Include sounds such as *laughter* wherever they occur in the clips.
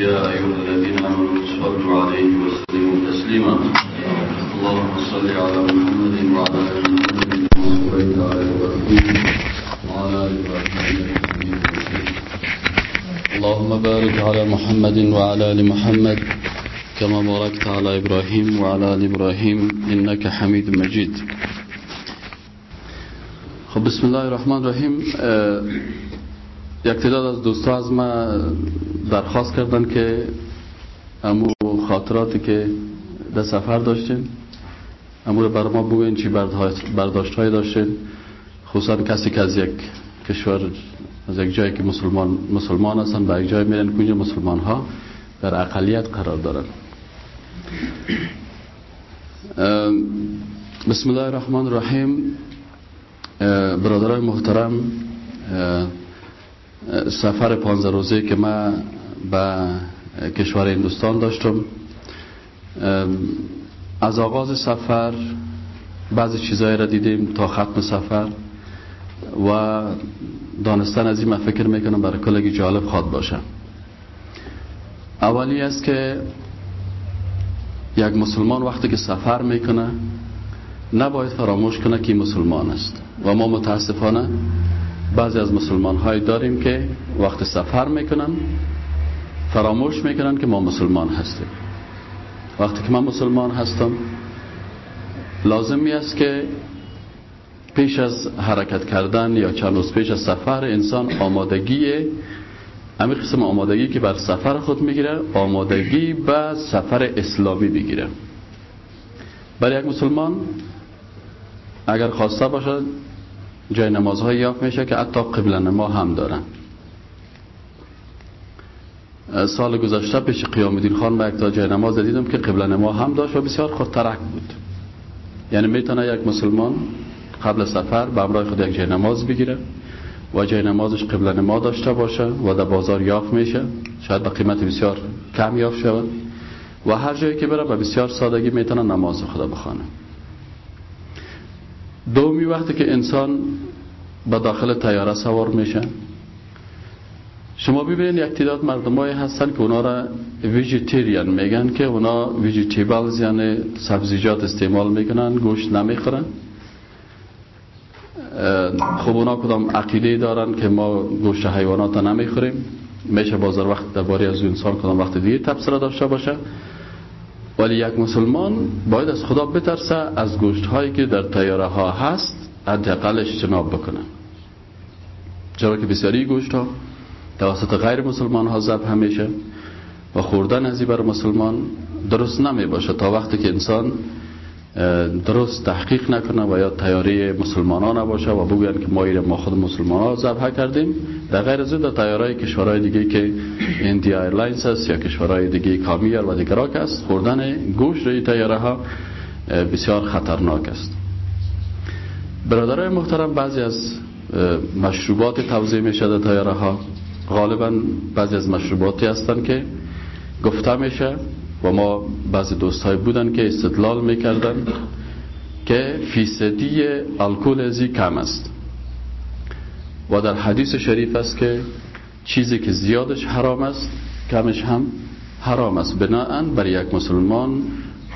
يا أيها الذين آمنوا صلوا عليه وسلموا تسليما. اللهم صل على محمد وعلى آل محمد كما صليت على إبراهيم وعلى آل إبراهيم اللهم بارك على محمد وعلى آل محمد كما باركت على إبراهيم وعلى آل إبراهيم إنك حميد مجيد. خب بسم الله الرحمن الرحیم یک تعداد از دوستا از ما درخواست کردن که امو خاطراتی که در سفر داشتیم امو بر ما بگوین چی برداشت های داشتین. خصوصا کسی که از یک کشور از یک جایی که مسلمان مسلمان هستن به یک جای میرن کنج مسلمان ها در اقلیت قرار دارن. بسم الله الرحمن الرحیم. برادرای محترم سفر پانزه روزه که ما به کشور هندوستان داشتم. از آغاز سفر بعضی چیزایی را دیدیم تا ختم سفر و دانستن از این من فکر می‌کنم برای کلگی جالب خواد باشه. اولی است که یک مسلمان وقتی که سفر می‌کنه نباید فراموش کنه که مسلمان است و ما متاسفانه بعضی از مسلمان های داریم که وقت سفر می‌کنن فراموش می‌کنن که ما مسلمان هستیم. وقتی که من مسلمان هستم لازمی است که پیش از حرکت کردن یا چند روز پیش از سفر انسان آمادگی امیر قسم آمادگی که بر سفر خود می‌گیره آمادگی به سفر اسلامی بگیره. برای یک مسلمان اگر خواسته باشد جای نمازهای یافت میشه که حتی قبل نما هم دارن. سال گذشته پیش قیام الدین خان به یک جای نماز دیدم که قبل نما هم داشت و بسیار خودترک بود. یعنی می‌تونه یک مسلمان قبل سفر به امرای خود یک جای نماز بگیره و جای نمازش قبل نما داشته باشه و در بازار یافت میشه. شاید به قیمت بسیار کم یافت شود. و هر جایی که بره به بسیار سادگی می‌تونه نماز خدا بخوانه. دومی وقتی که انسان به داخل تیاره سوار میشه. شما ببینید یک تعداد مردمایی هستن که اونا را ویژیتریان میگن که اونا ویژیتیبلز یعنی سبزیجات استعمال می‌کنن گوشت نمی‌خورن. خب اونا کدام عقیده دارن که ما گوشت حیوانات نمی‌خوریم. میشه بازار وقت درباره از انسان کدام وقت دیگه تبصره داشته باشه. ولی یک مسلمان باید از خدا بترسه از گوشت هایی که در تیاره ها هست حداقل اجتناب بکنه. چرا که بسیاری گوشت ها توسط غیر مسلمان ها ذبح همیشه و خوردن ازی بر مسلمان درست نمی باشه تا وقتی که انسان درست تحقیق نکنه و یا تیاری مسلمان ها نباشه و بگوین که ما ما خود مسلمان ها ذبح کردیم. در غیر از در تیارای کشورهای دیگه که India Airlines است یا کشورهای دیگه Kam Air و دیگراک است خوردن گوشت روی تیاره ها بسیار خطرناک است. برادرای محترم بعضی از مشروبات توضیح میشه در تیاره ها غالبا بعضی از مشروباتی هستن که گفته میشه و ما بعضی دوستای بودن که استدلال می‌کردن که فیصدی الکل ازی کم است. و در حدیث شریف است که چیزی که زیادش حرام است کمش هم حرام است. بناهن بر یک مسلمان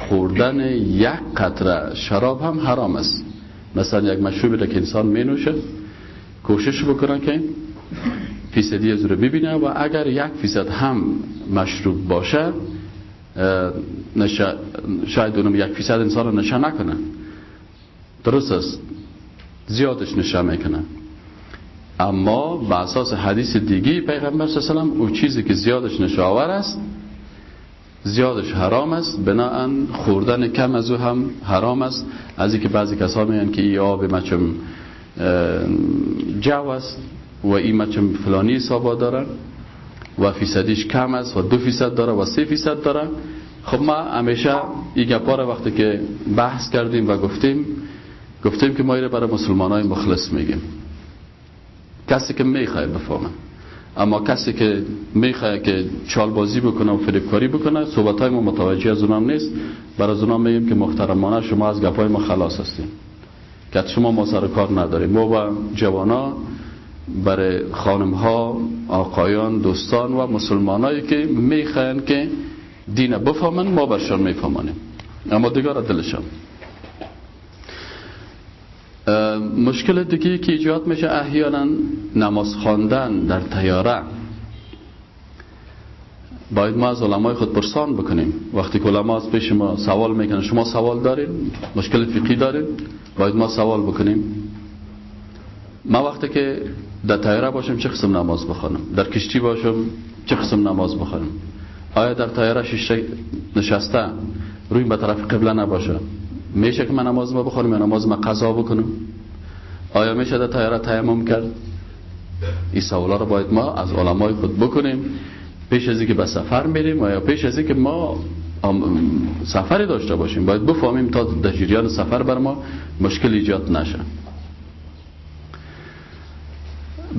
خوردن یک قطره شراب هم حرام است. مثلا یک مشروبی را که انسان می نوشه کوشش بکنن که فیصدی از رو ببینه و اگر یک فیصد هم مشروب باشه نشه شاید اونم یک فیصد انسان رو نشه نکنه. درست است. زیادش نشه می‌کنه. اما به اساس حدیث دیگی پیغمبر صلی الله علیه و او چیزی که زیادش نشاور است زیادش حرام است. بناهن خوردن کم از او هم حرام است. از اینکه بعضی کسا میگن که ای آب مچم جو است و این مچم فلانی حسابا دارن. و فیصدیش کم است و دو فیصد داره و سه فیصد داره. خب ما همیشه این گپا وقتی که بحث کردیم و گفتیم گفتیم که ما ایره برای مسلمان های مخلص میگیم. کسی که می‌خواه بفهمه. اما کسی که می‌خواه که چالبازی بکنه و فریبکاری بکنه صحبت های ما متوجه از اونام نیست. برای اونام میگیم که محترمانه شما از گپای ما خلاص هستیم که شما ما سر کار نداریم. ما با جوانا برای خانم ها آقایان دوستان و مسلمانایی که می‌خواین که دین بفهمن ما برشان میفهمانیم. اما دیگر دلشان مشکل دیگه که ایجاد میشه احیانا نماز خواندن در تیاره باید ما از علمای خود پرسان بکنیم. وقتی که علما از پیش ما سوال می‌کنن شما سوال دارین مشکل فقی دارین باید ما سوال بکنیم. ما وقتی که در تایره باشم چه قسم نماز بخوانم؟ در کشتی باشم چه قسم نماز بخوانم؟ آیا در تایره شیشه نشسته روی به طرف قبله نباشه؟ میشه که من نماز ما بخونم یا نماز ما قضا بکنم؟ آیا میشه در تایره تیمم کرد؟ این سوالا رو باید ما از علمای خود بکنیم. پیش از که به سفر میریم یا پیش از که ما سفری داشته باشیم باید بفهمیم تا در جریان سفر بر ما مشکل ایجاد نشه.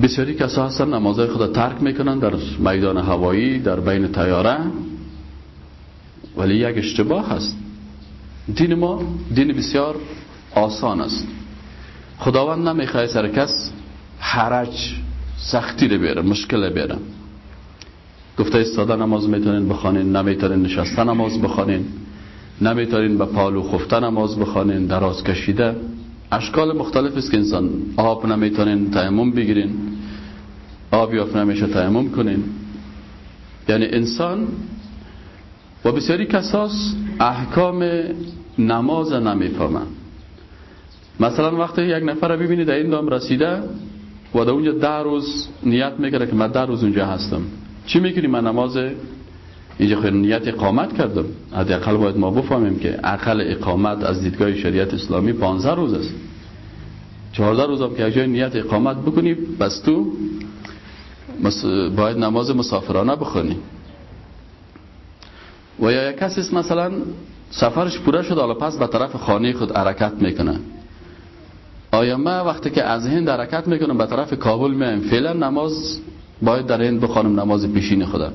بسیاری کسا هستن نمازهای خود ترک می‌کنن در میدان هوایی در بین تیاره ولی یک اشتباه هست دین ما دین بسیار آسان است. خداوند نمی‌خواه سر کس حرج سختی رو بیاره مشکل بیاره. گفته استاده نماز می‌تونین بخوانین نمی‌تونین نشسته نماز بخوانین نمی‌تونین به پالو خفته نماز بخوانین دراز کشیده. اشکال مختلف است که انسان آب نمی‌تونین تیمم بگیرین. آب یافت نمیشه تیمم کنین. یعنی انسان و بسیاری کساس احکام نماز نمی‌فهمن مثلا وقتی یک نفر رو ببینید در این دام رسیده و در اونجا ده روز نیت می‌کرده که من ده روز اونجا هستم. چی می‌کنی من نماز اینجا خیلی نیت اقامت کردم. حداقل باید ما بفهمیم که عقل اقامت از دیدگاه شریعت اسلامی 15 روز است. 14 روز هم که جای نیت اقامت بکنی بس تو باید نماز مسافرانه بخونی. و یا یک کسی مثلا سفرش پوره شد حالا پس به طرف خانه خود حرکت می‌کنه. آیا ما وقتی که از هند حرکت می‌کنم به طرف کابل میایم فعلا نماز باید در هند بخوانم نماز پیشین خودم.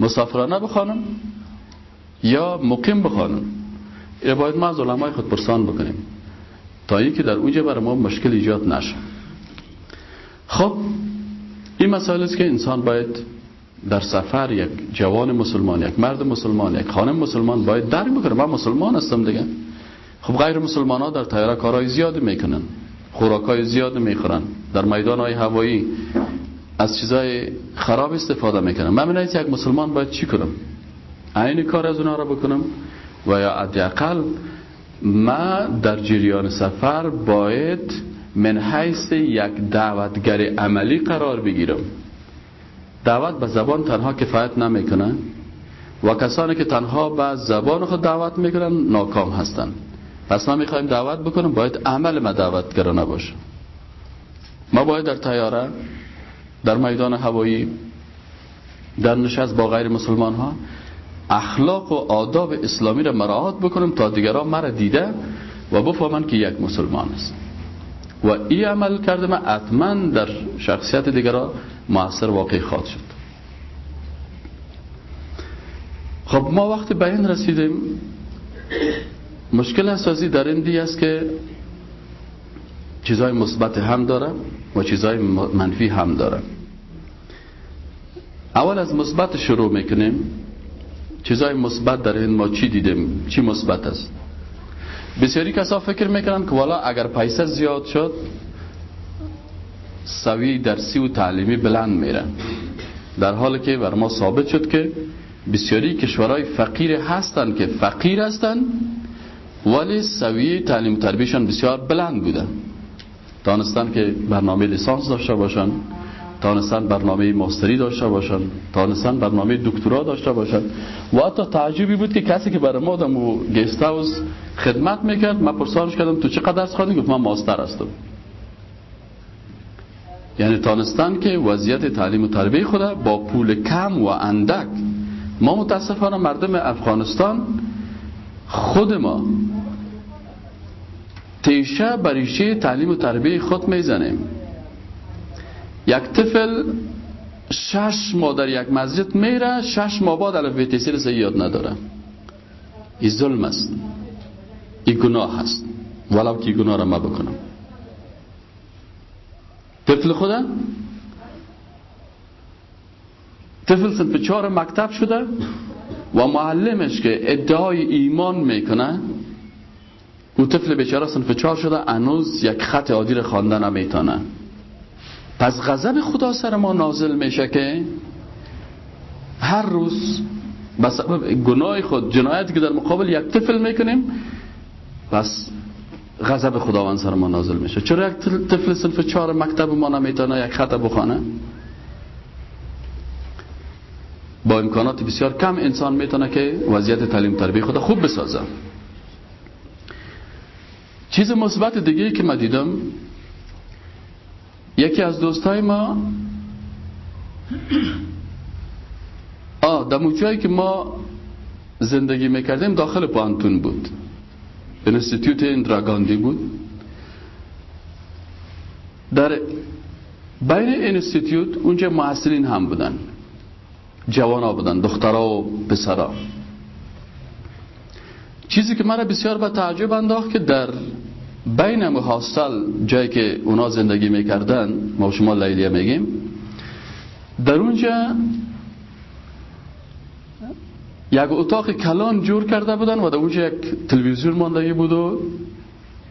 مسافرانه بخوانم یا مقیم بخوانم؟ یا باید ما از علمای خود پرسان بکنیم. تا اینکه در اونجا برای ما مشکل ایجاد نشه. خب این مسائل است که انسان باید در سفر یک جوان مسلمان یک مرد مسلمان یک خانم مسلمان باید درک بکنه. من مسلمان هستم دیگه. خب غیر مسلمان ها در تیاره کارهای زیاد می‌کنن. خوراک های زیاد می‌خورن. در میدان های هوایی از چیزای خراب استفاده می‌کنن من یک مسلمان باید چی کنم؟ این کار از اونها را بکنم؟ و یا حداقل ما در جریان سفر باید من حیث یک دعوتگر عملی قرار بگیرم. دعوت به زبان تنها کفایت نمی‌کنه. و کسانی که تنها به زبان خود دعوت می‌کنن ناکام هستند پس ما می‌خوایم دعوت بکنم باید عمل ما دعوتگرا نباشه ما باید در تیاره در میدان هوایی در نشست با غیر مسلمان ها اخلاق و آداب اسلامی را مراعات بکنم تا دیگران مرا دیده و بفهمن که یک مسلمان است. و این عمل کرده من در شخصیت دیگران موثر واقع خواهد شد. خب ما وقتی به این رسیدیم. مشکل اساسی در این دی است که چیزهای مثبت هم داره و چیزهای منفی هم داره اول از مثبت شروع می‌کنیم. چیزهای مثبت در این ما چی دیدیم؟ چی مثبت است؟ بسیاری کسا فکر می‌کنن که والا اگر پیسه زیاد شد سوی درسی و تعلیمی بلند میره. در حالی که بر ما ثابت شد که بسیاری کشورهای فقیر هستند که فقیر هستند ولی سوی تعلیم و تربیشان بسیار بلند بوده. تانستن که برنامه لیسانس داشته باشن تانستن برنامه ماستری داشته باشن تانستن برنامه دکترا داشته باشن. و حتی تعجبی بود که کسی که برای ما در گیست هاوس خدمت می‌کرد من پرسانش کردم تو چقدر درس خوانی؟ گفت من ماستر هستم. یعنی تانستن که وضعیت تعلیم و تربیه خود با پول کم و اندک. ما متاسفانه مردم افغانستان خود ما تیشه بریشه تعلیم و تربیه خود می‌زنیم. یک طفل شش ماه در یک مسجد میره شش ماه بعد الف بیتیسی یاد نداره. این ظلم است. این گناه هست ولو که گناه را ما بکنم. طفل خدا طفل سنف چهار مکتب شده و معلمش که ادعای ایمان می‌کنه او طفل بیچاره سنف چهار شده انوز یک خط عادی رو خواندن نمی‌تونه. پس غضب خدا سر ما نازل میشه که هر روز به سبب گناه خود جنایتی که در مقابل یک طفل می‌کنیم پس غضب خداوند سر ما نازل میشه. چرا یک طفل سنف چهار مکتب ما نمی‌تونه یک خط بخوانه با امکانات بسیار کم انسان می‌تونه که وضعیت تعلیم تربیه خود خوب بسازه. چیز مثبت دیگه که ما دیدم یکی از دوستای ما آه در که ما زندگی می‌کردیم داخل پانتون بود. انستیتیوت اندراگاندی بود. در بین انستیتیوت اونجا محصلین هم بودن. جوانا بودن دخترها و پسرا چیزی که مرا بسیار به تعجب انداخت که در بین هاستل جایی که اونا زندگی می‌کردن ما شما لیلیه میگیم در اونجا یک اتاق کلان جور کرده بودن و در اونجا یک تلویزیون ماندگی بود و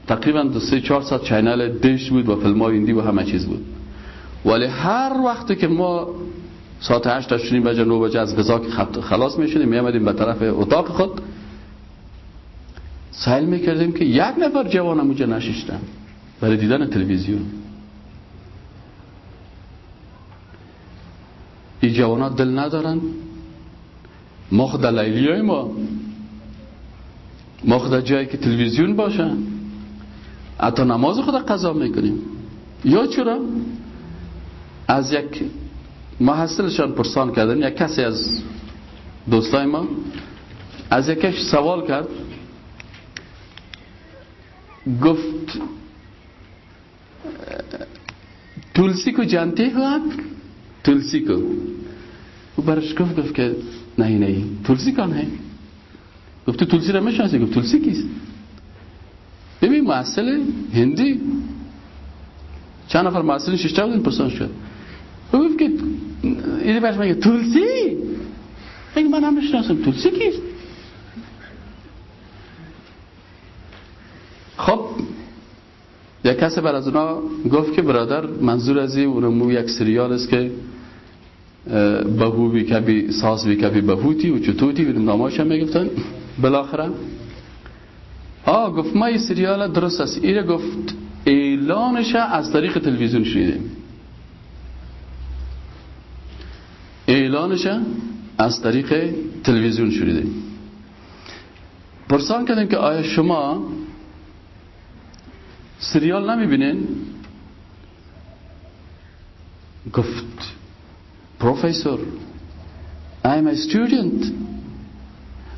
تقریبا دو سه چهار ساعت چینل دیش بود و فیلم های اندی و همه چیز بود. ولی هر وقتی که ما ساعت هشت تا شنیم بجه نو بجه از غذا خلاص میشونیم میامدیم به طرف اتاق خود. سهل می‌کردیم که یک نفر جوان اونجا نشیشتن برای دیدن تلویزیون. این جوانات دل ندارن. ما خود لیلی های ما. ما خود جایی که تلویزیون باشه. حتی نماز خود قضا می‌کنیم. یا چرا؟ از یک محصلشان پرسان کردن یک کسی از دوستای ما از یکش سوال کرد. گفت تلسی کو جانتے ہو آپ تلسی کو او برش گفت گفت که نه نه تلسی کان ہے گفت تلسی را می‌شناسی گفت تلسی کیست ببین محصل هندی چند نفر محصل ششته بودن پرسان شد گفت که اینی برش میگه تلسی میگه من هم می‌شناسم تلسی کیست خب یک کسی بر از اونا گفت که برادر منظور از این یک سریال است که بهو بی کبی ساس بی کبی بهوتی و چطوتی و ناماش می‌گفتن. بالاخره آه گفت ما این سریال درست است. ایره گفت اعلانش از طریق تلویزیون شنیدیم. اعلانش از طریق تلویزیون شنیدیم. پرسان کردیم که آیا شما سریال نمی‌بینین؟ گفت پروفیسور I am a student.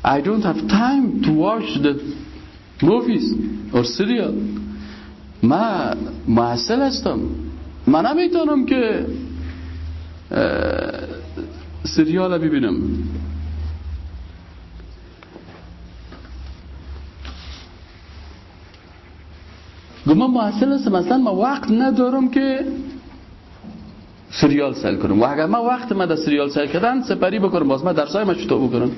I don't have time to watch the movies or serial. ما محصل هستم. من نمی‌تونم که سریال ببینم. گو من محصل هستم مثلا ما وقت ندارم که سریال سل کنم. و اگر ما وقت ما در سریال سل کردن سپری بکنم باز ما درسای ما چطور بکنم؟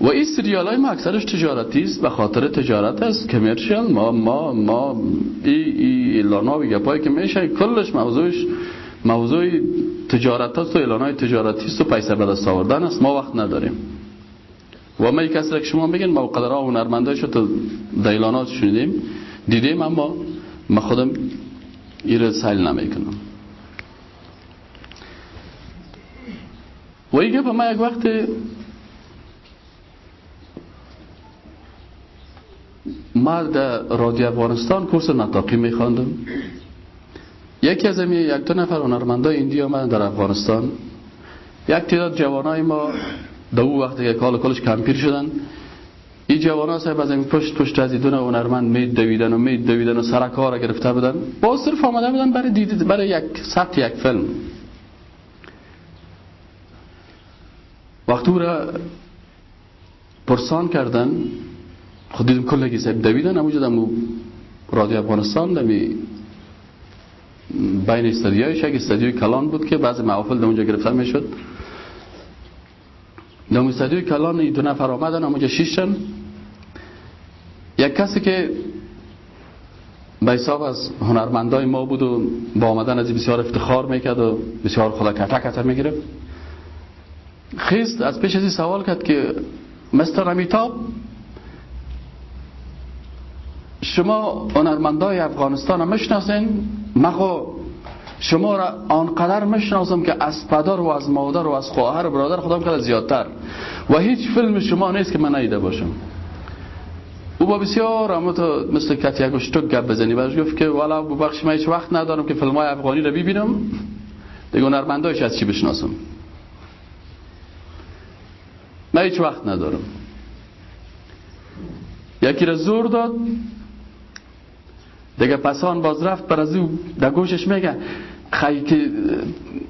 و این سریال های ما اکثرش تجارتی است و خاطر تجارت است. کمرشیال ما ما ما ای ای ایلانا و گپایی که میشه کلش موضوعش موضوع تجارت است و اعلان های تجارتی است و پیسه به دست آوردن است. ما وقت نداریم. و ما یک کسی که شما بگین ما قدرها و نرمندهش تو دیلانات شنیدیم. دیدیم اما ما خودم ایره سیل نمی‌کنم. و ایگه به ما یک وقت ما در رادیو افغانستان کورس نطاقی میخواندم. یکی از این یک دو نفر هنرمندای ایندی آمدن در افغانستان. یک تعداد جوانای ما در او وقتی که کال کلش کمپیر شدن. این ها صاحب از این پشت پشت از دونه هنرمند می دویدن و می دویدن و سرک ها را گرفته بودن. با صرف آمده بودن برای دیدید برای یک ثبت یک فیلم. وقتی را پرسان کردن خود دیدم کلگی صاحب دویدن همونجا دمو رادیو افغانستان دمی بین استادیویش یک استادیوی کلان بود که بعضی محافل در اونجا گرفته می‌شد. در استادیوی کلان این دو نفر آمدن اونجا شیشتن یک کسی که به حساب از هنرمندای ما بود و با آمدن از بسیار افتخار می‌کرد و بسیار خدا کتا کتا می‌گرفت. خیست از پیش از سوال کرد که مستر امیتاب شما هنرمندای افغانستان می‌شناسین؟ مخو شما را آنقدر می‌شناسم که از پدر و از مادر و از خواهر و برادر خودم کلا زیادتر. و هیچ فیلم شما نیست که من نیده باشم. او با بسیار اما تو مثل کتی یک شتک گپ بزنی برش گفت که والا ببخش من هیچ وقت ندارم که فیلم افغانی رو ببینم. دیگه هنرمندایش از چی بشناسم؟ من هیچ وقت ندارم. یکی را زور داد. دیگه پسان باز رفت بر از او در گوشش میگه خیلی که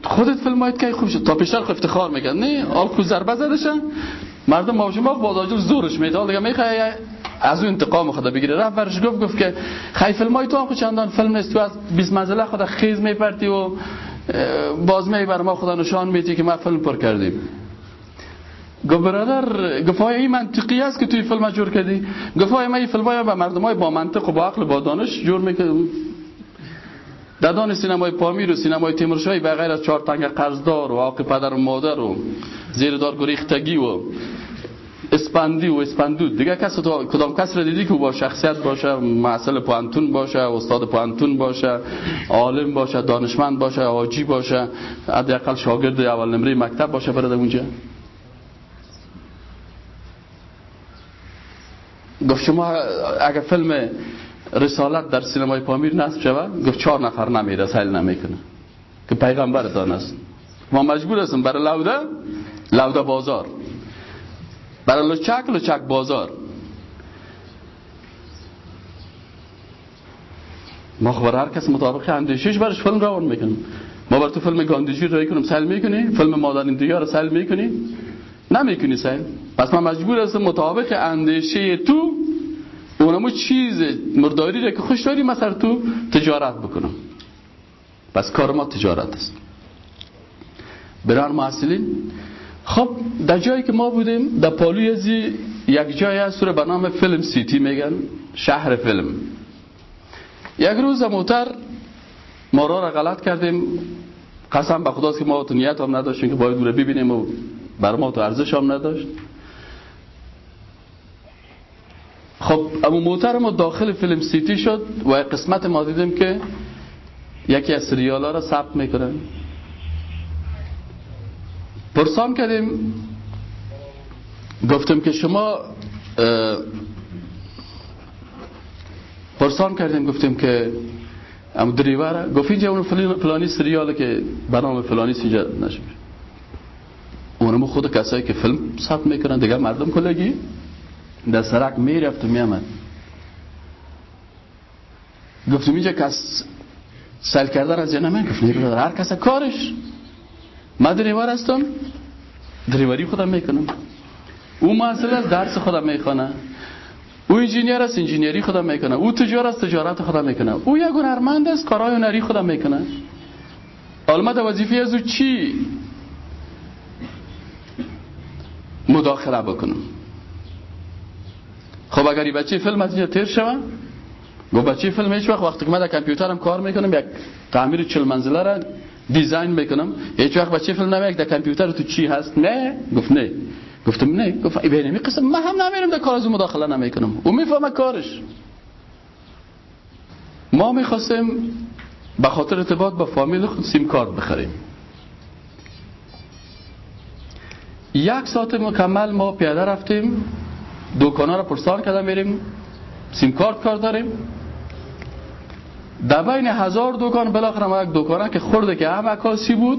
خودت فیلم که خوب شد؟ تا پیشتر افتخار میگن نه آل کو ضربه مردم ما بازاجر زورش میده. دیگه می‌خوای از اون انتقام خدا بگیره رفت برش گفت گفت که خیلی فیلم های تو هم چندان فیلم نیست. تو از 20 منزله خدا خیز میپرتی و باز می بر ما خدا نشان میدی که ما فیلم پر کردیم. گفت برادر گفت این منطقی است که توی فیلم جور کردی؟ گفت ما این فیلم های با مردم های با منطق و با عقل و با دانش جور می‌کنیم ددان سینمای پامیر و سینمای تیمورشاهی به غیر از چهار تنگ قرضدار و آقی پدر و مادر و زیردار گریختگی و اسپندی و اسپندود. دیگه کس تو کدام کس را دیدی که با شخصیت باشه معسل پوانتون باشه استاد پوانتون باشه عالم باشه دانشمند باشه آجی باشه حداقل شاگرد اول نمره مکتب باشه برده اونجا؟ گفت شما اگر فیلم رسالت در سینمای پامیر نصب شود گفت چهار نفر نمیره سهل نمی‌کنه. که پیغمبر است ما مجبور هستیم برای لوده لوده بازار. برای لچک لچک بازار. ما خبر هر کس مطابق اندیشش برش فیلم روان می‌کنیم. ما بر تو فیلم گاندیجی رو کنیم سهل می‌کنی؟ فیلم مادر دیگر رو سهل می‌کنی؟ نمی‌کنی سهل پس من مجبور هستم مطابق اندیشه تو اونمو چیز مرداری را که خوش داری مثلا تو تجارت بکنم. پس کار ما تجارت است. بران محصلین خب در جایی که ما بودیم در پالوی ازی یک جای هست به نام فیلم سیتی میگن شهر فیلم. یک روز موتر ما را غلط کردیم. قسم به خداست که ما تو نیت هم نداشتیم که باید رو ببینیم و بر ما تو ارزش هم نداشت. خب اما موتر ما داخل فیلم سیتی شد و قسمت ما دیدیم که یکی از سریال ها را ثبت می‌کنن. پرسان کردیم. گفتم که شما پرسان کردیم گفتیم که ام دریوره گفت اینجا اون فلانی سریاله که برنامه فلانی اینجا نشد. اونمو خود کسایی که فیلم ثبت می‌کنن دیگه مردم کلگی. در سرک می‌رفت و میامد گفتم اینجا کس سل کرده از جنه من گفت هر کس کارش. من دریور هستم؟ دریوری خودم می‌کنم. او محصل از درس خودم می‌خوانه او انجینیر است انجینیری خودم می‌کنه او تجار است تجارت خودم می‌کنه او یک هنرمند است کارهای هنری خودم می‌کنه علمت وظیفه از او چی؟ مداخله بکنم. خب اگر بچه فیلم از اینجا تیر شوه گفت بچه فیلم هیچ وقت وقتی که من در کامپیوترم کار می‌کنم یک تعمیر چل منزله را دیزاین می‌کنم. هیچ وقت بچه فیلم نمیگه در کامپیوتر تو چی هست؟ نه. گفت نه. گفتم نه. گفت بینمی قسم من هم نمیرم در کار از مداخله نمی‌کنم. او می‌فهمه کارش. ما می‌خواستیم به خاطر ارتباط با فامیل خود سیم کارت بخریم. یک ساعت مکمل ما پیاده رفتیم. دوکانا رو پرسان کردم میریم. سیم کارت کار داریم. در بین هزار دوکان بالاخره ما یک دوکانه که خورده که هم عکاسی بود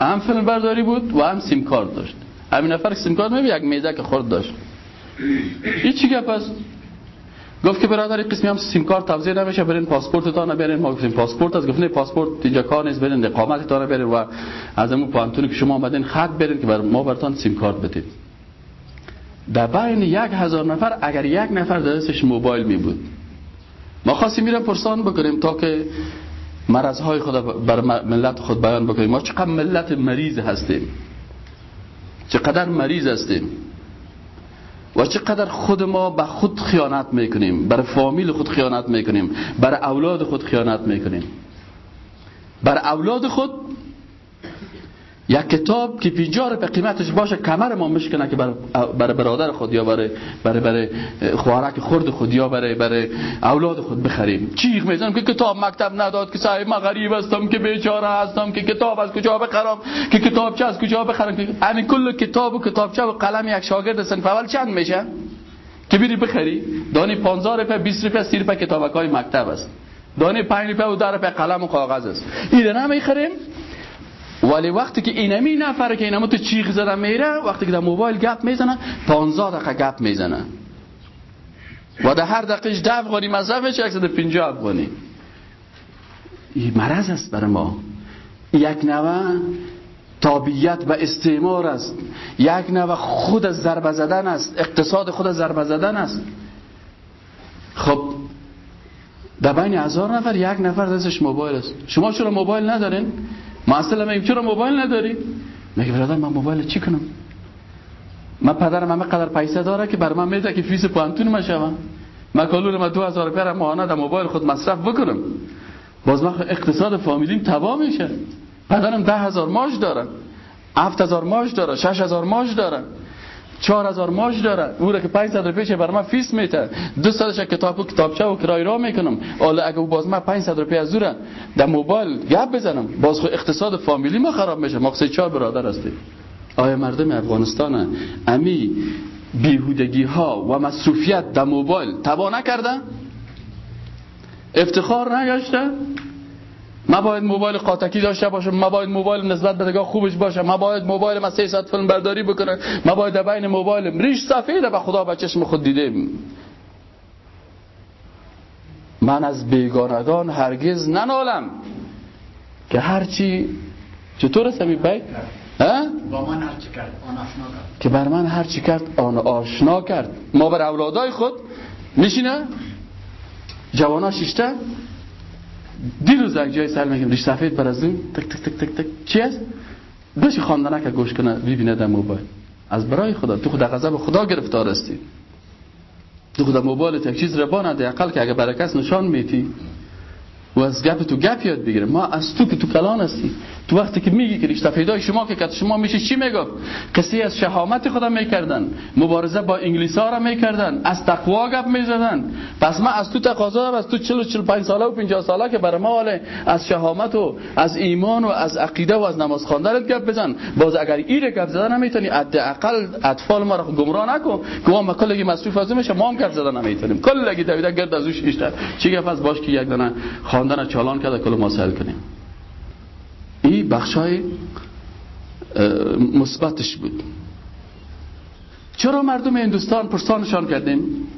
هم فیلم برداری بود و هم سیم کارت داشت. همین نفر که سیم کارت میبی یک میزه که خورد داشت. این چی گپ است گفت که برادر قسمی هم سیم کارت توزیع نمیشه برین پاسپورت تا برین. ما گفتیم پاسپورت است. گفت نه پاسپورت اینجا کار نیست برین اقامت تا برین و از اون پانتونی که شما اومدین خط برین که بر ما برتان سیم کارت بدید. در بین یک هزار نفر اگر یک نفر دستش موبایل می بود ما خواستیم میرم پرسان بکنیم تا که مرضهای خود بر ملت خود بیان بکنیم. ما چقدر ملت مریض هستیم. چقدر مریض هستیم. و چقدر خود ما به خود خیانت می‌کنیم. بر فامیل خود خیانت می‌کنیم. بر اولاد خود خیانت می‌کنیم. بر اولاد خود یک کتاب که 50 به قیمتش باشه کمر ما مشکنه که برای برادر خود یا برای برای برای خوارک خرد خود یا برای برای اولاد خود بخریم. چیخ می‌زنم که کتاب مکتب نداد که صاحب ما غریب هستم که بیچاره هستم که کتاب از کجا بخرم که کتاب چه از کجا بخرم که کل کتاب و کتابچه و قلم یک شاگرد صنف اول چند میشه؟ که بری بخری؟ دانی 15 روپیه 20 روپیه 30 روپیه کتابک های مکتب است دانی 5 روپیه و 10 روپیه قلم و کاغذ است این نمی‌خریم ولی وقتی که اینمی نفره که اینمو تو چیخ زدن میره وقتی که در موبایل گپ می‌زنه 15 دقیقه گپ می‌زنه. و در هر دقیقش ده افغانی مصرفش 150 افغانی. این مرض است برای ما. یک نوع تابیت و استعمار است. یک نوع خود از ضربه زدن است. اقتصاد خود از ضربه زدن است. خب در بین هزار نفر یک نفر دستش موبایل است. شما چرا موبایل ندارین؟ ما اصلا میگم چرا موبایل نداری؟ میگه برادر من موبایل چی کنم؟ من پدرم همه قدر پیسه داره که بر من میده که فیس پوهنتون ما شوم. من که اگر ما 2000 روپیه ماهانه در موبایل خود مصرف بکنم. باز من اقتصاد فامیلیم تباه میشه. پدرم ده هزار معاش داره. هفت هزار معاش داره. شش هزار معاش داره. چهار هزار معاش داره. او که 500 روپیه بر من فیس میده دو سالش کتاب کتابچه و کرای را می‌کنم. حالا اگه باز من 500 روپیه از دوره در موبایل گپ بزنم باز خو اقتصاد فامیلی ما خراب میشه. ما چهار برادر هستیم آیا مردم افغانستان امی بیهودگی ها و مصروفیت در موبایل تباه نکرده افتخار نگشته؟ باید موبایل قاطکی داشته باشم. ما باید موبایل نسبت به نگاه خوبش باشه. ما باید موبایل ما 300 فیلم برداری بکنه ما باید بین موبایل ریش سفیده. به خدا به چشم خود دیدیم. من از بیگانگان هرگز ننالم که هرچی چطور است همین بیت با من هرچی کرد آن آشنا کرد. که بر من هرچی کرد آن آشنا کرد. ما بر اولادای خود. میشینه؟ جوانا شیشته دیروز یک جای سر میگم ریش سفید بر از این تک تک تک تک تک. چی است؟ بشی خواندنه که گوش کنه ببینه در موبایل. از برای خدا تو خود غضب خدا گرفتار هستی. تو خود موبایل یک چیز ربا نده اقل که اگه برای کس نشان میتی و از گپ تو گپ یاد بگیره. ما از تو که تو کلان هستی تو وقتی که میگی که پیدای شما که کت شما میشه چی می‌گفت؟ قصه از شهامت خدا می‌کردن مبارزه با انگلیس ها را می‌کردن از تقوا گپ می‌زدن. پس ما از تو تقاضا از تو 40 و 45 ساله و 50 ساله که برای ما از شهامت و از ایمان و از عقیده و از نماز خواندن گپ بزن. باز اگر ایره گپ زدن نمی‌تونی حداقل اطفال ما را گمراه نکن. که ما کلگی مصروف از میشه ما هم گپ زدن نمی‌تونیم. کلگی دویده گرد از اوش چی گپ از باش که یک دونه خواندن چالان کرده کل ما سهل کنیم. این بخشای مثبتش بود. چرا مردم هندوستان پرسانشان کردیم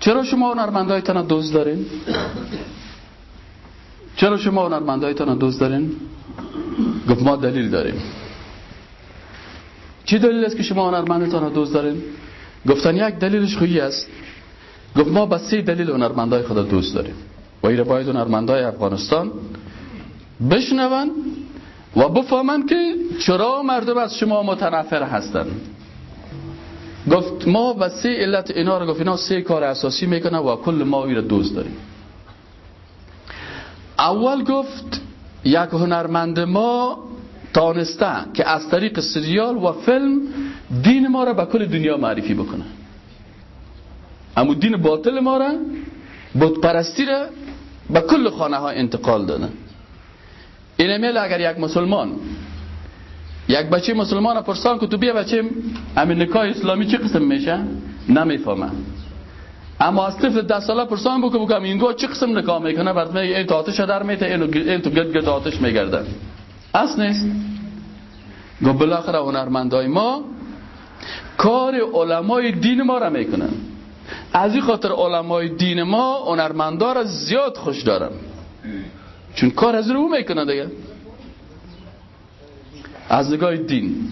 چرا شما هنرمندایتان دوست دارین؟ چرا شما هنرمندایتان دوست دارین؟ گفت ما دلیل داریم. چی دلیل است که شما هنرمندتان دوست دارین؟ گفتن یک دلیلش خویی است. گفت ما با سه دلیل هنرمندای خود دوست داریم. و ایره باید هنرمندای افغانستان بشنون و بفهمن که چرا مردم از شما متنفر هستن. گفت ما به سه علت اینا رو گفت اینا سه کار اساسی می‌کنه و کل ما ایره دوست داریم. اول گفت یک هنرمند ما تانسته که از طریق سریال و فیلم دین ما را به کل دنیا معرفی بکنه. اما دین باطل ما را بود پرستی را به کل خانه ها انتقال دادن. این میل اگر یک مسلمان یک بچه مسلمان پرسان که تو بیا بچه همین نکاح اسلامی چه قسم میشه نمی‌فهمه اما از طفل ده ساله پرسان بکن بکنم اینگاه چه قسم نکاح می‌کنه برد میگه این تو آتش در میته این تو گرد گرد آتش میگرده اصل نیست گو بالاخره هنرمندای ما کار علمای دین ما را می‌کنن از این خاطر علمای دین ما هنرمندا را زیاد خوش دارن چون کار از رو می‌کنه دیگه. از نگاه دین.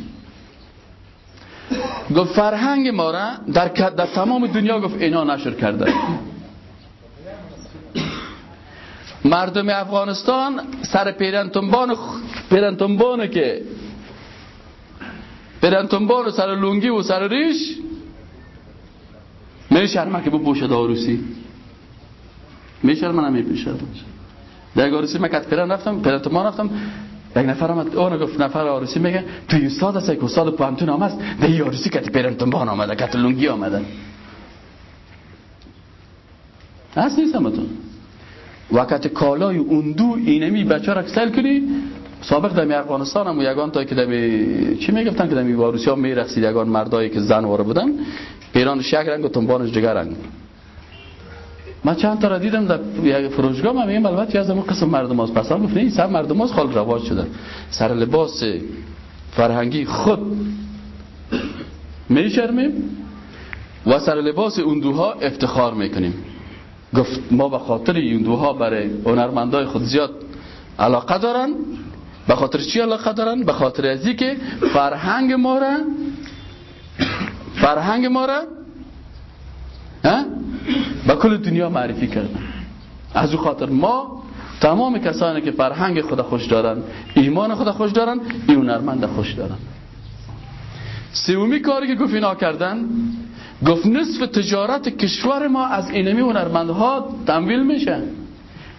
گفت فرهنگ ما را در, در تمام دنیا گفت اینا نشر کرده. مردم افغانستان سر پیرنتنبان پیرنتنبان که پیرنتنبان سر لونگی و سر ریش. میشرمه که بپوشه داروسی. میشرمه نمیپوشه در آروسی من کت پیرن رفتم پیرنتنبان رفتم. یک نفر آمد اون گفت نفر آروسی میگه توی استاد هست که استاد پانتون آمد در ای آروسی کت پیرنتنبان آمده کت لونگی آمده. هست نیستم تو وقت کالای اندو اینمی بچه را سل کنی. سابق دمی افغانستان هم یگان تا که دمی چی می‌گفتن که دمی واروسی ها میرخصید یگان مردایی که زن واره بودن. پیران شک رنگ و تنبانش جگر رنگ. من چند تا را دیدم در یک فروشگاه من میگم البته از اون قسم مردم هاست. پس گفت نه سر مردم هاست خال رواج شده سر لباس فرهنگی خود میشرمیم و سر لباس اندوها افتخار می‌کنیم. گفت ما به خاطر این دوها برای هنرمندای خود زیاد علاقه دارن. به خاطر چی علاقه دارن؟ به خاطر ازی که فرهنگ ما را فرهنگ ما را *coughs* به کل دنیا معرفی کردن. از او خاطر ما تمام کسانی که فرهنگ خود خوش دارن ایمان خود خوش دارن این هنرمند خوش دارن. سومی کاری که گفت اینا کردن گفت نصف تجارت کشور ما از اینمی هنرمندها تمویل میشه.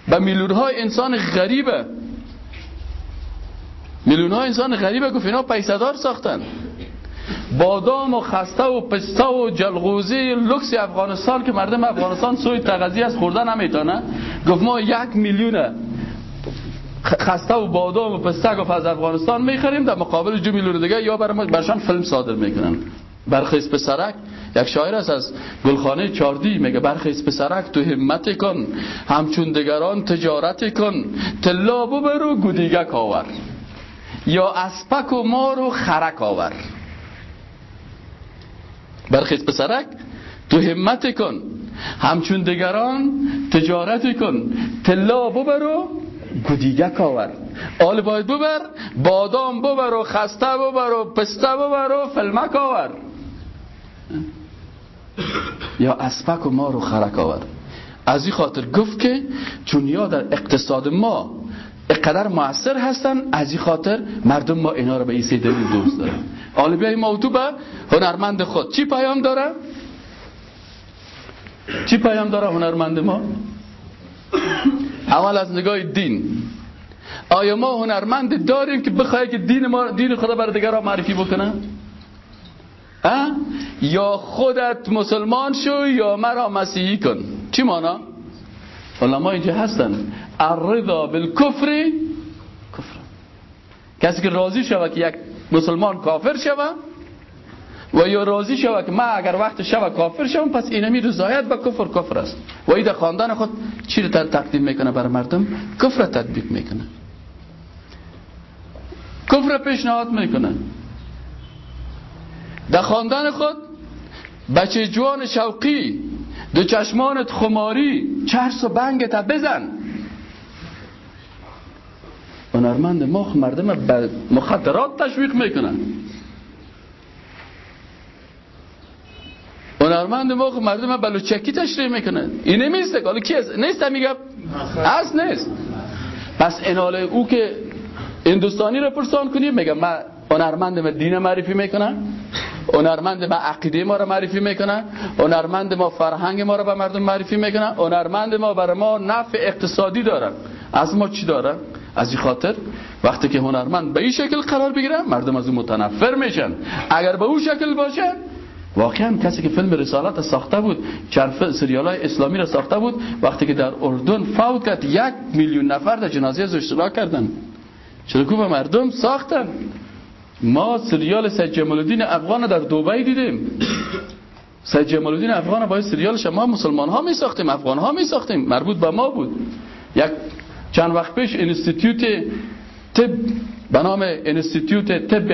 به میلیون های انسان غریبه. میلیون های انسان غریبه گفت اینا پیسدار ساختن. بادام و خسته و پسته و جلغوزی لکس افغانستان که مردم افغانستان سوی تغذیه از خوردن نمی‌تونه. گفت ما یک میلیون خسته و بادام و پسته گفت از افغانستان می‌خریم در مقابل جو میلیون دیگه یا برشان فیلم صادر می‌کنن. برخیز پسرک. یک شاعر است از گلخانه چاردی میگه برخیز پسرک تو همت کن همچون دگران تجارت کن طلا ببرو گودیگک آور. یا اسپک و مار و خرک آور. برخیز پسرک تو همت کن همچون دگران تجارت کن طلا ببرو گودیگک آور. آل باید ببر بادام ببر و خسته ببر و پسته ببر و فلمک آور. یا اسپک و ما رو خرک آورد از این خاطر گفت که چون یا در اقتصاد ما اقدر موثر هستن از این خاطر مردم ما اینا رو به این دلیل دوست دارن حالا بیاییم موضوع به هنرمند خود چی پیام داره؟ چی پیام داره هنرمند ما؟ اول از نگاه دین آیا ما هنرمند داریم که بخواه که دین, ما دین خدا بر دیگر معرفی بکنه؟ یا خودت مسلمان شو یا مرا مسیحی کن چی مانا؟ علما اینجا هستن. الرضا بالکفر کفر. کسی که راضی شود که یک مسلمان کافر شود و یا راضی شود که من اگر وقت شب کافر شوم پس اینمی رضایت به کفر. کفر است. و این خاندان خود چی رو تقدیم می‌کنه بر مردم؟ کفر تطبیق می‌کنه. کفر پیشنهاد می‌کنه. در خاندان خود بچه جوان شوقی دو چشمانت خماری چرس و بنگت بزن. هنرمند ما مردم به مخدرات تشویق می‌کنن. هنرمند ما مردم بلوچکی تشریح می‌کنن این نمیسته حالا کی است نیست میگه؟ از نیست. پس اناله او که هندوستانی رو پرسان کنیم میگه من هنرمند دین معرفی می‌کنن هنرمند ما عقیده ما رو معرفی می‌کنن هنرمند ما فرهنگ ما رو به مردم معرفی می‌کنن هنرمند ما برای ما نفع اقتصادی دارن. از ما چی دارن؟ از این خاطر وقتی که هنرمند به این شکل قرار بگیره مردم از اون متنفر میشن. اگر به اون شکل باشه واقعا کسی که فیلم رسالت ساخته بود چند سریال های اسلامی را ساخته بود وقتی که در اردن فوت کرد یک میلیون نفر در جنازه از اشتراک کردن. چرا به مردم ساختن؟ ما سریال سید جمال الدین افغان در دوبای دیدیم. سید جمال الدین افغان با سریالش ما مسلمان ها می ساختیم افغان ها می ساختیم مربوط به ما بود. یک چند وقت پیش انستیتیوت طب به نام انستیتیوت طب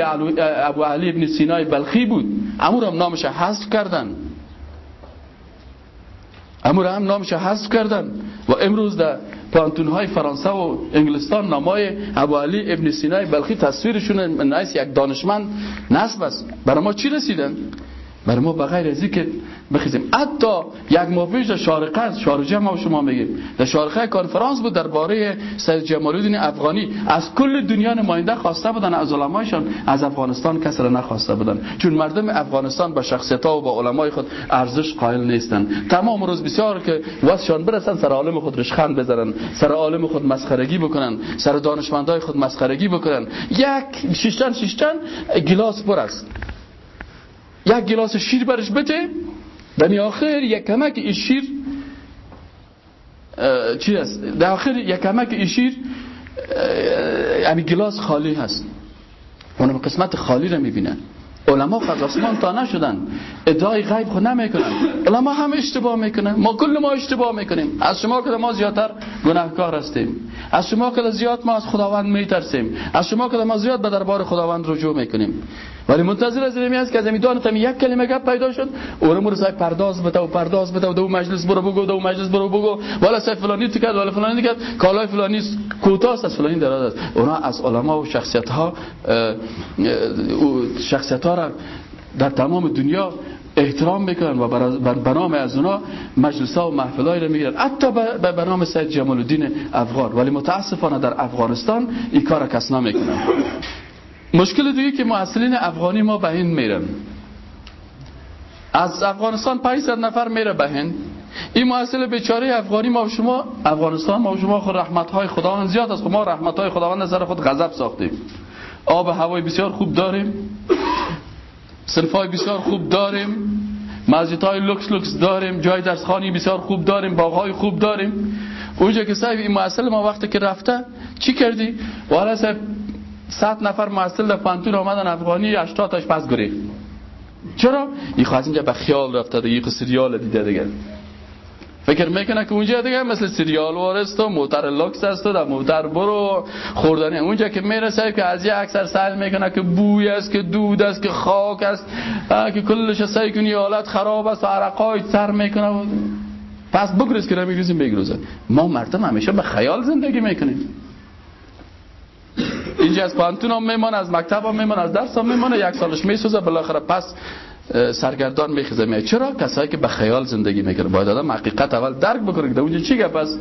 ابو علی ابن سینای بلخی بود. امور هم نامش حذف کردن. امور هم نامش حذف کردن. و امروز در پانتون های فرانسه و انگلستان نامای ابو علی ابن سینای بلخی تصویرشون نایس یک دانشمند نصب است. برای ما چی رسیدن؟ برای ما بغیر از که بخیزیم. حتی یک ماه پیش در شارقه شارجه ما شما میگیم. در شارقه کنفرانس بود درباره سید جمال افغانی. از کل دنیا نماینده خواسته بودن از علمایشان از افغانستان کسی را نخواسته بودن. چون مردم افغانستان با شخصیت ها و با علمای خود ارزش قائل نیستن تمام روز بسیار که واسشان برسن سر عالم خود رشخند بزنن. سر عالم خود مسخرگی بکنن. سر دانشمندای خود مسخرگی بکنن. یک شیشتن شیشتن گلاس پر است. یک گلاس شیر برش بده. در آخر یک کمک این شیر چی است در آخر یک کمک این شیر یعنی گلاس خالی هست. اونم قسمت خالی رو می‌بینن. علما از آسمان تا نشدن. ادعای غیب خود نمی‌کنن. علما هم اشتباه می‌کنن. ما کل ما اشتباه می‌کنیم. از شما که ما زیادتر گناهکار هستیم. از شما که زیاد ما از خداوند میترسیم. از شما که ما زیاد به دربار خداوند رجوع می‌کنیم. ولی منتظر از اینمی است که از تم یک کلمه گپ پیدا شد اون مر سای پرداز بده و پرداز بده و دو مجلس برو بگو دو مجلس برو بگو. والا سای فلانی تو کرد والا فلانی کرد کالای فلانی کوتاست از فلانی دراز است. اونا از علما و شخصیت ها شخصیت ها را در تمام دنیا احترام می‌کنن و بر نام از اونا مجلس ها و محفل رو می‌گیرن. حتی به نام سید جمال الدین افغان. ولی متاسفانه در افغانستان این کار کس نمی‌کنن. مشکل دیگه که محصلین افغانی ما به هند میرن. از افغانستان 500 نفر میره به هند این محصل بیچاره افغانی ما و شما افغانستان ما و شما خود رحمت های خداوند زیاد است. ما رحمت های خداوند نظر خود غضب ساختیم. آب هوای بسیار خوب داریم. صنف های بسیار خوب داریم. مسجد های لکس لکس داریم. جای درس خانی بسیار خوب داریم. باغ های خوب داریم. اونجا که صاحب این محصل ما وقتی که رفته چی کردی؟ والا صاحب صد نفر محصل در پانتون آمدن افغانی 80 تاش پس گریخت چرا؟ این خواهد اینجا به خیال رفته دیگه سریال دیده دیگه. فکر می‌کنه که اونجا دیگه مثل سریال وارست و موتر لکس است و در موتر برو خوردنی. اونجا که می‌رسه که از یه اکثر سهل می‌کنه که بوی است که دود است که خاک است که کلش سعی کنی حالت خراب است و عرقای سر می‌کنه. پس بگرز که نمیگریزیم بگرزه ما مردم همیشه به خیال زندگی می‌کنیم. اینجا از پانتون هم میمانه از مکتب هم میمانه از درس هم میمانه یک سالش میسوزه بالاخره پس سرگردان میخیزه میاد. چرا؟ کسایی که به خیال زندگی می‌کنه باید آدم حقیقت اول درک بکنه که اونجا چی گپ است.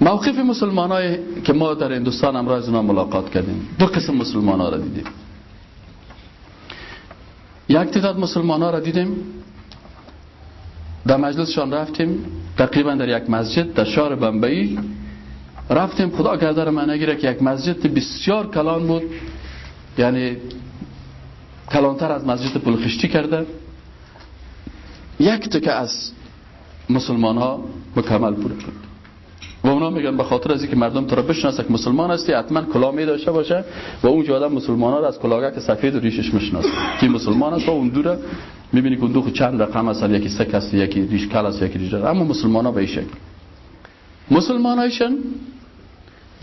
موقف مسلمان که ما در هندوستان امروز از ملاقات کردیم. دو قسم مسلمان ها را دیدیم. یک تعداد مسلمان ها را دیدیم. در مجلسشان رفتیم. تقریبا در یک مسجد در شهر بمبئی. رفتیم خدا کرده من نگیره که یک مسجد بسیار کلان بود. یعنی کلانتر از مسجد پلخشتی کرده. یک تکه از مسلمان ها مکمل پول کرد و اونا میگن به خاطر از اینکه مردم تو را بشناسه که مسلمان هستی حتما کلاه می داشته باشه و اون آدم مسلمان ها از کلاهک سفید و ریشش می‌شناسه. که مسلمان است؟ و اون دوره می‌بینی که اون چند رقم هست یکی سک است یکی ریش کل است یکی ریش اما مسلمان ها به این شکل. مسلمان هایشن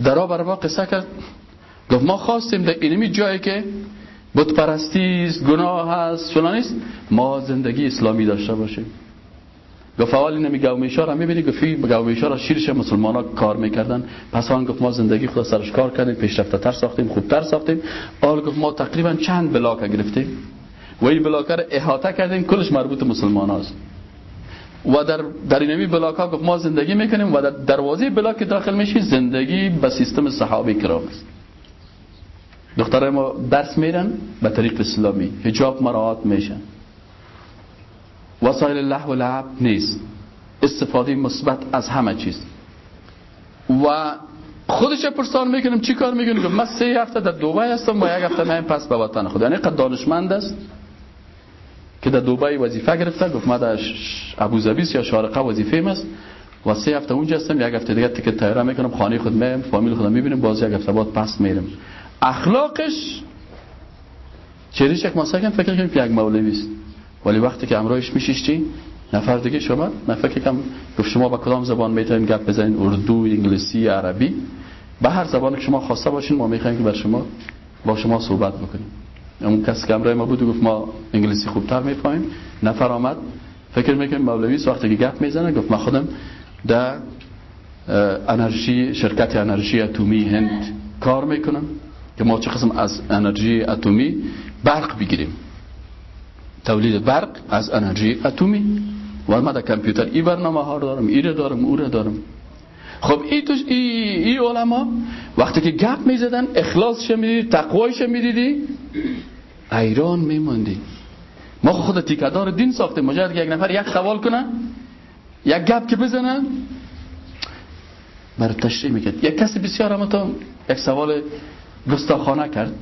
درا بر ما قصه کرد. گفت ما خواستیم در اینمی جایی که بت پرستی است گناه هست فلان ما زندگی اسلامی داشته باشیم. گفت اول اینمی گومیشا را می‌بینی؟ گفت گومیشا را شیرش مسلمان ها کار می‌کردن. پس آن گفت ما زندگی خدا سرش کار کردیم پیشرفته تر ساختیم خوبتر ساختیم. آل گفت ما تقریبا چند بلاک گرفتیم. و این بلاک را احاطه کردیم کلش مربوط مسلمان هاست. و در در اینمی بلاک ها گفت ما زندگی می‌کنیم و در دروازه بلاک داخل میشی زندگی به سیستم صحابه کرام است. دختره ما درس میرن به طریق اسلامی. حجاب مراعات میشن. وسایل الله و لعب نیست. استفاده مثبت از همه چیز. و خودش پرسان می‌کنم چی کار می‌کنم من سه هفته در دوبه هستم و یک هفته نیم پس به وطن خود. یعنی قد دانشمند است. که در دوبای وظیفه گرفته گفت ما در ابوظبی یا شارقه وظیفه است. و سه هفته اونجا هستم یک هفته دیگه تیکت تایره می‌کنم خانه خود میم فامیل خودم می‌بینیم باز یک هفته بعد پس میرم. اخلاقش چریش یک ماسه فکر کنیم که یک مولوی است. ولی وقتی که امرایش میشیش چی نفر دیگه شما من فکر کنم گفت شما با کدام زبان می‌تونیم گپ بزنین اردو انگلیسی عربی. به هر زبان که شما خواسته باشین ما می‌خوایم که بر شما با شما صحبت بکنیم. اون کسی که امرای ما بود گفت ما انگلیسی خوبتر می‌فهمیم نفر آمد. فکر می‌کنیم مولوی وقتی که گپ می‌زنه گفت ما خودم در انرژی شرکت انرژی اتمی هند کار می‌کنم که ما چه قسم از انرژی اتمی برق بگیریم. تولید برق از انرژی اتمی. و من در کامپیوتر ای برنامه ها دارم ای دارم او دارم. خب ای توش ای, ای علما وقتی که گپ می‌زدن اخلاصش می‌دیدی تقوایش می‌دیدی ایران میموندی ما خود تیکدار دین ساخته مجرد یک نفر یک سوال کنه یک گپ که بزنه برای تشریح می‌کرد. یک کسی بسیار هم تا یک سوال گستاخانه کرد.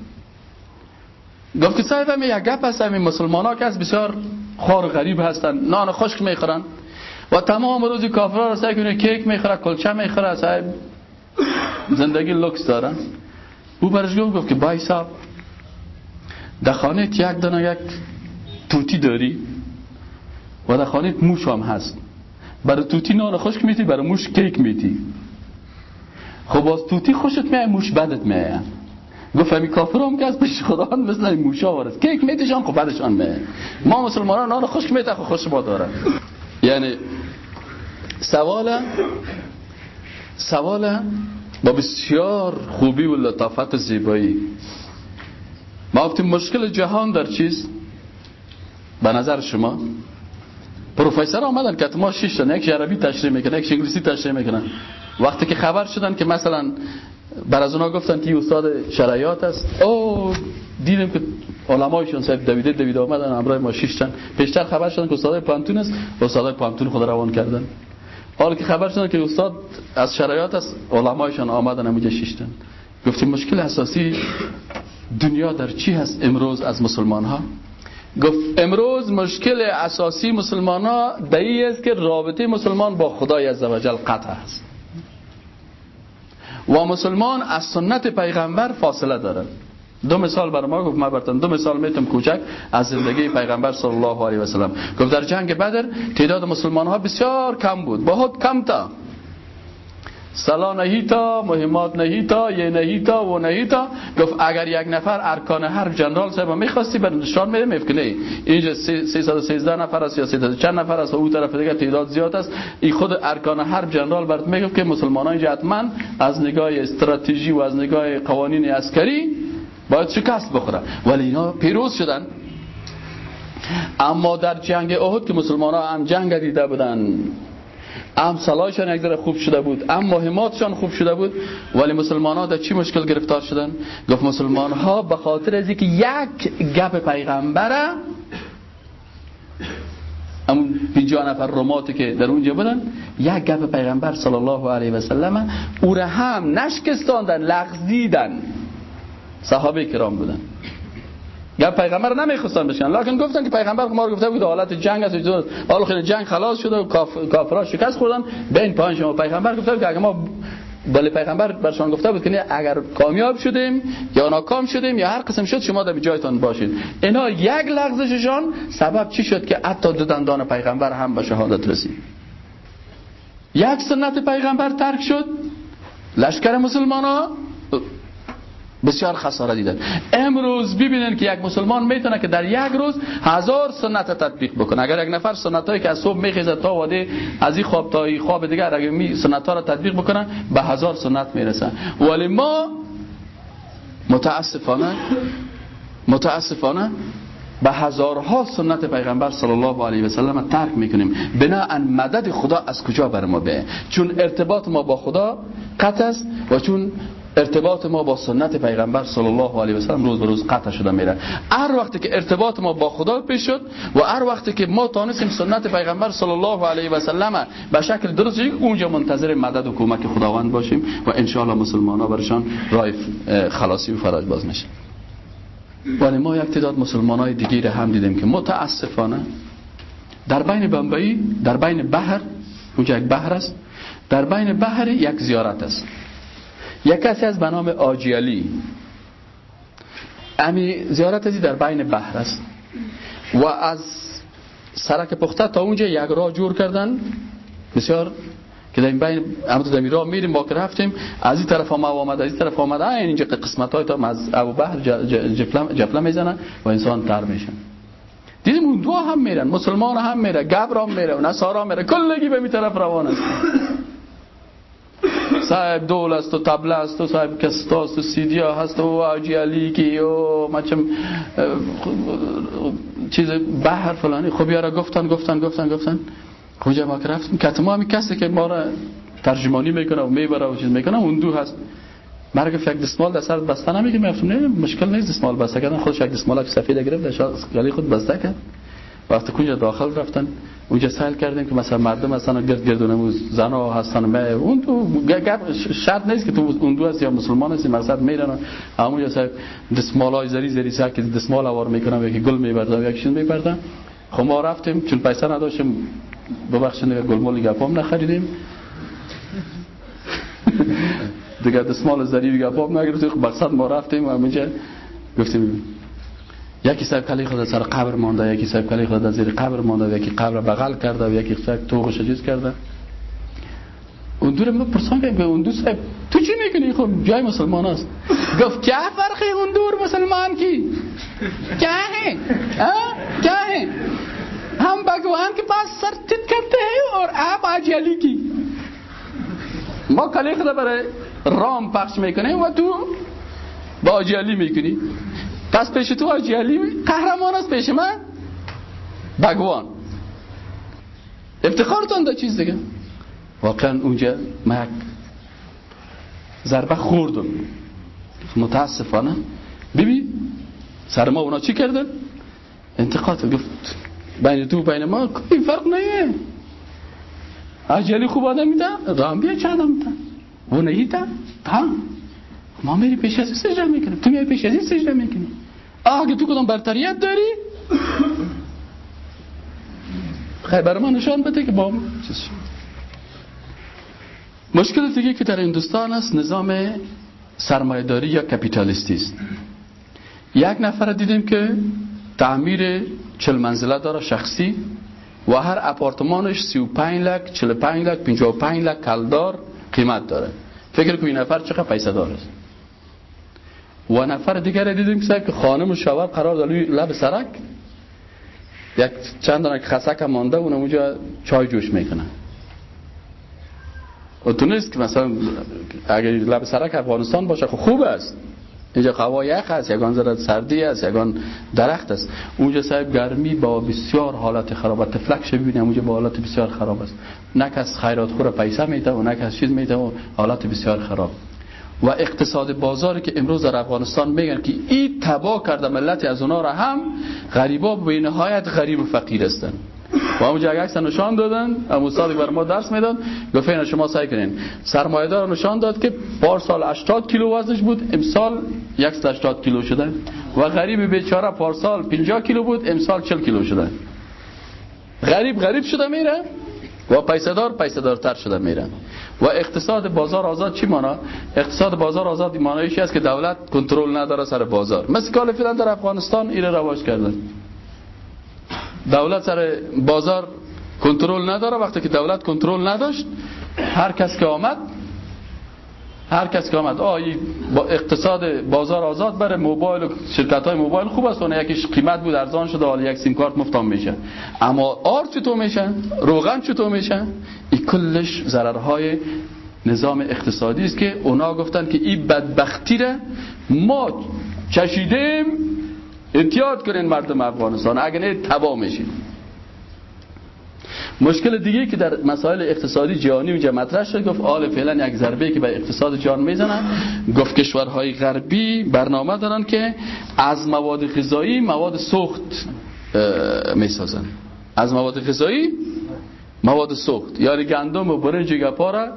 گفت که صاحب همه یک گپ هست همین مسلمان ها که بسیار خوار غریب هستن نان خشک می‌خورن. و تمام روزی کافرها را سعی کنه کیک می‌خوره کلچه می‌خوره. صاحب زندگی لکس دارن. او برش گفت که بای صاحب در خانه یک دانه یک توتی داری و در خانه موش هم هست. برای توتی نان خشک میتی برای موش کیک میتی. خب باز توتی خوشت میای موش بدت میای گفت همی کافر هم که از پیش خدا مثل موشا وارد. کیک میتشان خب بدشان میای ما مسلمانان نان خشک میته خب خوش ما داره یعنی سوال سوال با بسیار خوبی و لطافت زیبایی. ما مشکل جهان در چیست به نظر شما پروفسور آمدن که ما شش تا یک عربی تشریح می‌کنه یک انگلیسی تشریح می‌کنن وقتی که خبر شدن که مثلا بر از اونا گفتن که استاد شرایط است او دیدیم که علمایشون صاحب دویده دویده آمدن امرای ما شش تن پیشتر خبر شدن که استاد پانتون است استاد پانتون خود روان کردن حالا که خبر شدن که استاد از شرایط است علمایشون آمدن همونجا شش گفتیم مشکل اساسی دنیا در چی هست امروز از مسلمان ها گفت امروز مشکل اساسی مسلمان ها دایی است که رابطه مسلمان با خدای عزوجل قطع است. و مسلمان از سنت پیغمبر فاصله داره دو مثال بر ما گفت ما برتن دو مثال میتم کوچک از زندگی پیغمبر صلی الله علیه و سلم. گفت در جنگ بدر تعداد مسلمان ها بسیار کم بود بہت کم تا. سلا نهیتا مهمات نهیتا یه نهیتا و نهیتا. گفت اگر یک نفر ارکان هر جنرال صاحب می‌خواستی بر نشان میده میفکنه. اینجا 313 نفر است یا 300 چند نفر است؟ و اون طرف دیگه تعداد زیاد است. این خود ارکان هر جنرال برات می‌گفت که مسلمانان اینجا حتما از نگاه استراتژی و از نگاه قوانین عسکری باید شکست بخوره ولی اینا پیروز شدن. اما در جنگ احد که مسلمان ها هم جنگ دیده بودن ام سلایشان یک ذره خوب شده بود ام مهماتشان خوب شده بود ولی مسلمان ها در چی مشکل گرفتار شدن؟ گفت مسلمان ها به خاطر از اینکه یک گپ پیغمبره همون بیجا نفر روماتی که در اونجا بودن یک گپ پیغمبر صلی الله علیه و سلم او را هم نشکستاندن لغزیدن. صحابه کرام بودن. یا پیغمبر نمی‌خواستن بشن. لکن گفتن که پیغمبر ما گفته بود حالت جنگ است. حالا خیلی جنگ خلاص شده و کافرها شکست خوردن. بین پایین شما پیغمبر گفته بود که اگه ما بله پیغمبر برشان گفته بود که اگر کامیاب شدیم یا ناکام شدیم یا هر قسم شد شما در جایتان باشید. اینا یک لغزششان سبب چی شد که حتی دو دندان پیغمبر هم به شهادت رسید؟ یک سنت پیغمبر ترک شد. لشکر مسلمان ها بسیار خساره دیدن. امروز ببینن که یک مسلمان می‌تونه که در یک روز هزار سنت تطبیق بکنه. اگر یک نفر سنت هایی که از صبح میخیزه تا واده از این خواب تا این خواب دیگر اگر می سنت ها را تطبیق بکنه به هزار سنت می‌رسه. ولی ما متاسفانه متاسفانه به هزارها سنت پیغمبر صلی الله علیه و سلم ترک می‌کنیم. بنا مدد خدا از کجا بر ما به چون ارتباط ما با خدا قطع است و چون ارتباط ما با سنت پیغمبر صلی الله علیه و سلم روز به روز قطع شده میره. هر وقتی که ارتباط ما با خدا پیش شد و هر وقتی که ما تانستیم سنت پیغمبر صلی الله علیه و سلم به شکل درست اونجا منتظر مدد و کمک خداوند باشیم و ان شاء مسلمان ها برشان راه خلاصی و فرج باز میشه. ولی ما یک تعداد مسلمان های هم دیدیم که متاسفانه در بین بمبئی در بین بحر اونجا یک بحر است در بین بحر یک زیارت است. یک کسی از به نام آجیالی. امی زیارت ازی در بین بحر است. و از سرک پخته تا اونجا یک راه جور کردن. بسیار که در این بین اما در راه میریم با که از این طرف هم آمد از این طرف آمد این اینجا قسمت های تا از ابو بحر جفله می‌زنن و انسان تر میشن. دیدیم اون دو هم میرن مسلمان هم میره گبر هم میره و نصارا میره. کلگی به می طرف روان است. صاحب دول است و تبله است و صاحب کستاست و سیدیا هست و واجی علی کی و مچم چیز بحر فلانی. خب یارا گفتن گفتن گفتن گفتن. کجا ما که رفتیم کتما همی کسی که ما را ترجمانی می‌کنه و می‌بره و چیز می‌کنه اون دو هست. مرگ یک دستمال در سر بسته نمیگه میفتم نه مشکل نیست دستمال بسته کردن. خودش یک دستمال سفید گرفت گلی خود بسته کرد. وقتی کنجا داخل رفتن. اونجا سهل کردیم که مثلا مردم مثلا گرد گردونه زنا هستن ما اون تو گپ شرط نیست که تو اون دو هست یا مسلمان هستی مقصد میرن. همونجا سر دستمال های زری زری سر که دستمال آوار می‌کنم یکی گل میبردم یکی چیز میبردم خب ما رفتیم چون پیسه نداشتیم ببخشید گل مال گپام نخریدیم. *laughs* دیگه دستمال زری گپام نگرفتیم. خب ما رفتیم همونجا گفتیم یکی سر کلی خود سر قبر مانده یکی سر کلی خود زیر قبر مانده یکی قبر بغل کرده و یکی سر توغش چیز کرده. اون دور من پرسان که اون دو صاحب تو چی می‌کنی خب جای مسلمان است. گفت کیا فرق اون دور مسلمان کی؟ کیا ہے کیا ہے هم بھگوان کے پاس سر تیت کرتے ہیں اور آپ آج علی کی؟ ما کلی خدا برای رام پخش می‌کنه و تو با آجیالی می‌کنی. پس پیش تو آجی علی؟ قهرمان است پیش من؟ بگوان. افتخارتان دا چیز دیگه. واقعا اونجا من ضربه خوردم. متاسفانه. ببین سر ما اونا چی کردن؟ انتقاد گفت. بین تو بین ما کوئی فرق نیه عجلی خوب آدم میده؟ رام بیا چه آدم میده؟ و تا؟ ما میری پیش از سجده می‌کنیم. تو میری پیش از این سجده می‌کنی آگه تو کدام برتریت داری؟ خیلی برای ما نشان بده که با مشکل دیگه که در هندوستان است نظام سرمایداری یا کپیتالیستی است. یک نفر دیدیم که تعمیر چل منزله داره شخصی و هر اپارتمانش 35 لک 45 لک 55 لک کلدار قیمت داره. فکر کنید نفر چقدر پیسه داره؟ و نفر دیگر دیدیم که خانم و شوهر قرار داره لب سرک. یک چند دانه خسک مانده اون اونجا چای جوش می‌کنن و تو نیست که مثلا اگر لب سرک افغانستان باشه خب خوب است. اینجا هوا یخ است یگان ذره سردی است یگان درخت است. اونجا صاحب گرمی با بسیار حالت خراب تفلک ببینیم اونجا با حالت بسیار خراب است. نه کس خیرات خور پیسه میده و نه کس چیز میده و حالت بسیار خراب. و اقتصاد بازاری که امروز در افغانستان میگن که این تبا کرده ملت از اونا را هم غریبا به نهایت غریب و فقیر هستند و همونجا عکس نشان دادن اما استاد بر ما درس می‌داد گفت اینا شما سعی کنین. سرمایه‌دار نشان داد که پار سال 80 کیلو وزنش بود امسال 180 کیلو شده. و غریب بیچاره پارسال 50 کیلو بود امسال 40 کیلو شده. غریب غریب شده میره. و پیسدار پیسدارتر شده میره و اقتصاد بازار آزاد چی مانا؟ اقتصاد بازار آزاد مانایشی است که دولت کنترل نداره سر بازار. مثل کال فعلا در افغانستان ایره رواج کردن. دولت سر بازار کنترل نداره. وقتی که دولت کنترل نداشت هر کس که آمد هر کس که آمد آه با اقتصاد بازار آزاد بره موبایل شرکت های موبایل خوب است اون یکیش قیمت بود ارزان شده حالا یک سیم کارت مفتام میشه. اما آر چطور میشه؟ روغن چطور میشه؟ این کلش ضررهای نظام اقتصادی است که اونا گفتن که این بدبختی را ما چشیدیم اتیاد کنین مردم افغانستان. اگه نه تبا میشین. مشکل دیگه که در مسائل اقتصادی جهانی اونجا مطرح شد گفت آل فعلا یک ضربه که به اقتصاد جهان می‌زنن. گفت کشورهای غربی برنامه دارن که از مواد غذایی مواد سوخت می‌سازن. از مواد غذایی مواد سوخت. یعنی گندم و برنج گپا را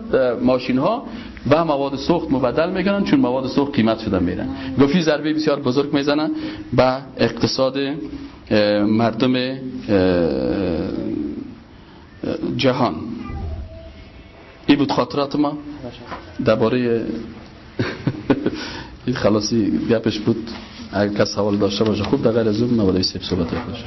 ماشین ها و مواد سوخت مبدل می‌کنن چون مواد سوخت قیمت شده میرن. گفتی ضربه بسیار بزرگ می‌زنن به اقتصاد مردم جهان. این بود خاطرات ما. درباره *laughs* این خلاصی گپش بود. اگر کس سوال داشته باشه خوب در غیر از اون صحبت باشه